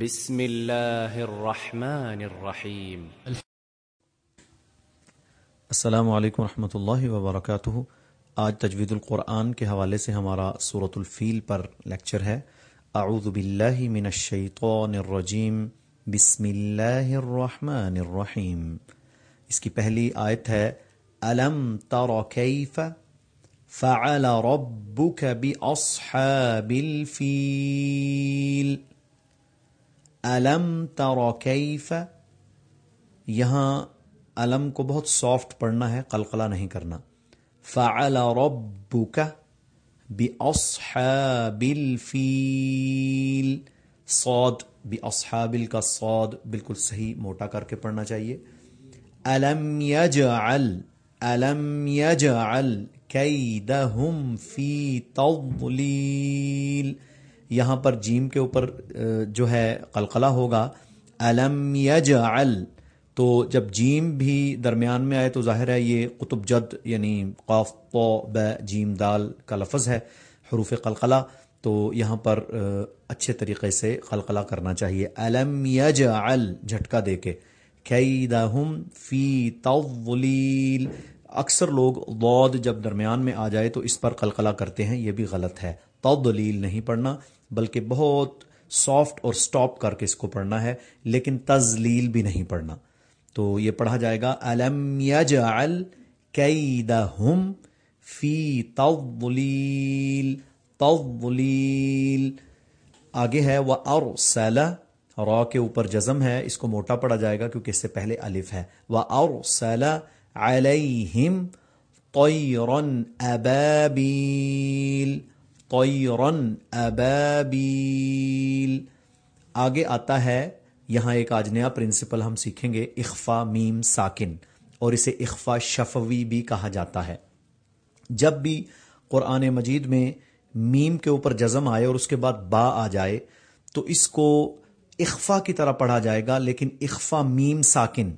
بسم الله الرحمن الرحيم السلام علیکم ورحمۃ اللہ وبرکاتہ۔ آج تجوید القرآن کے حوالے سے ہمارا صورت الفیل پر لیکچر ہے۔ اعوذ باللہ من الشیطان الرجیم۔ بسم اللہ الرحمن الرحیم۔ اس کی پہلی آیت ہے، الم تر کیف فعل ربک باصحاب الفیل۔ الم تر کیف یہاں علم کو بہت سافٹ پڑھنا ہے، قلقلہ نہیں کرنا۔ فعل ربک باصحاب الفیل صاد باصحاب کا صاد بالکل صحیح موٹا کر کے پڑھنا چاہیے۔ الم یجعل الم یجعل کیدہم فی تضلیل یہاں پر جیم کے اوپر جو ہے قلقلہ ہوگا۔ الم یجعل تو جب جیم بھی درمیان میں آئے تو ظاہر ہے یہ قطب جد یعنی قاف تو ب، جیم، دال کا لفظ ہے، حروف قلقلہ۔ تو یہاں پر اچھے طریقے سے قلقلہ کرنا چاہیے۔ الم یجعل جھٹکا دے کے۔ کیدہم فی تضلیل اکثر لوگ ضاد جب درمیان میں آ جائے تو اس پر قلقلہ کرتے ہیں، یہ بھی غلط ہے۔ تضلیل نہیں پڑھنا، بلکہ بہت سافٹ اور سٹاپ کر کے اس کو پڑھنا ہے، لیکن تزلیل بھی نہیں پڑھنا۔ تو یہ پڑھا جائے گا الم یجعل کیدہم فی تضلیل تضلیل آگے ہے وہ ارسل را کے اوپر جزم ہے، اس کو موٹا پڑا جائے گا کیونکہ اس سے پہلے الف ہے۔ وہ ارسل علیہم طیرا ابابیل طیرا ابابیل آگے آتا ہے، یہاں ایک آج نیا پرنسپل ہم سیکھیں گے، اخفا میم ساکن، اور اسے اخفا شفوی بھی کہا جاتا ہے۔ جب بھی قرآن مجید میں میم کے اوپر جزم آئے اور اس کے بعد با آ جائے، تو اس کو اخفا کی طرح پڑھا جائے گا، لیکن اخفا میم ساکن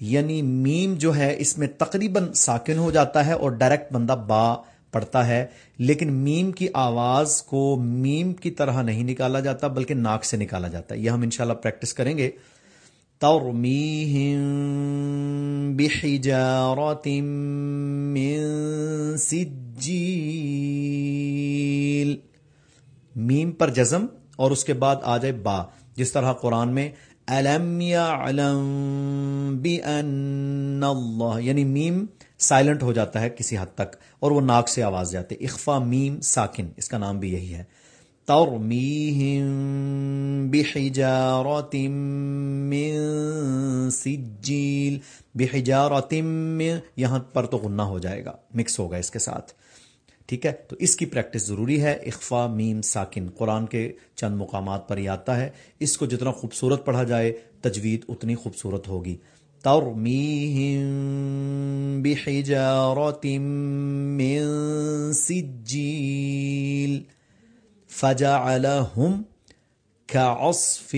یعنی میم جو ہے، اس میں تقریباً ساکن ہو جاتا ہے اور ڈائریکٹ بندہ با پڑتا ہے، لیکن میم کی آواز کو میم کی طرح نہیں نکالا جاتا، بلکہ ناک سے نکالا جاتا ہے۔ یہ ہم انشاءاللہ پریکٹس کریں گے۔ ترمیہم بحجارت من سجیل۔ میم پر جزم اور اس کے بعد آ جائے با۔ جس طرح قرآن میں الم یعلم بان اللہ یعنی میم سائلنٹ ہو جاتا ہے کسی حد تک اور وہ ناک سے آواز جاتے اخفا میم ساکن، اس کا نام بھی یہی ہے۔ ترمیہم بحجارت من سجیل۔ بحجارت من یہاں پر تو غنہ ہو جائے گا مکس ہوگا اس کے ساتھ۔ ٹھیک ہے؟ تو اس کی پریکٹس ضروری ہے۔ اخفا میم ساکن، قرآن کے چند مقامات پر ہی آتا ہے۔ اس کو جتنا خوبصورت پڑھا جائے، تجوید اتنی خوبصورت ہوگی۔ ترمیہم بحجارت من سجیل فجعلہم کعصف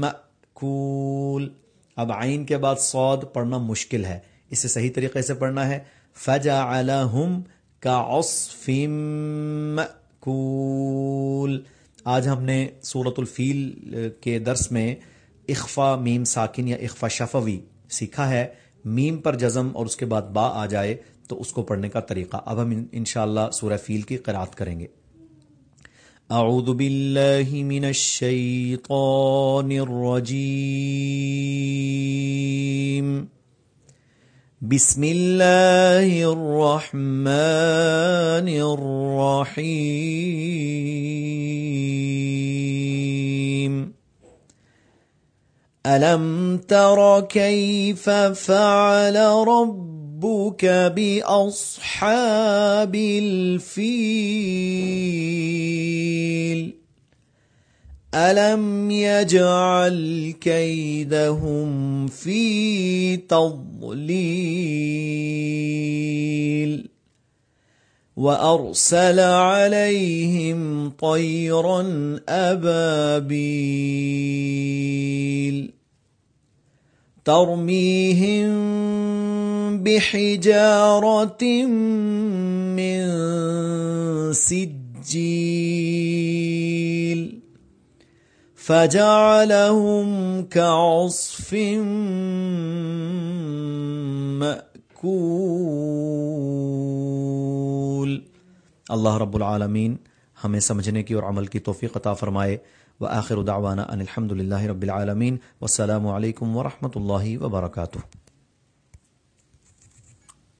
مأکول اب عین کے بعد صاد پڑھنا مشکل ہے۔ اسے صحیح طریقے سے پڑھنا ہے۔ فجعلہم کعصف مأکول آج ہم نے سورة الفیل کے درس میں اخفا میم ساکن یا اخفا شفوی سیکھا ہے، میم پر جزم اور اس کے بعد با آ جائے تو اس کو پڑھنے کا طریقہ۔ اب ہم انشاءاللہ سورہ فیل کی قرات کریں گے۔ اعوذ باللہ من الشیطان الرجیم۔ بسم اللہ الرحمن الرحیم۔ الم تر كيف فعل ربك باصحاب الفيل الم يجعل كيدهم في تضليل وارسل عليهم طيرا ابابيل ترميهم بحجاره من سجيل فجعلهم كعصف مأكول اللہ رب العالمین ہمیں سمجھنے کی اور عمل کی توفیق عطا فرمائے۔ وآخر دعوانا ان الحمد للہ رب العالمین۔ والسلام علیکم ورحمۃ اللہ وبرکاتہ۔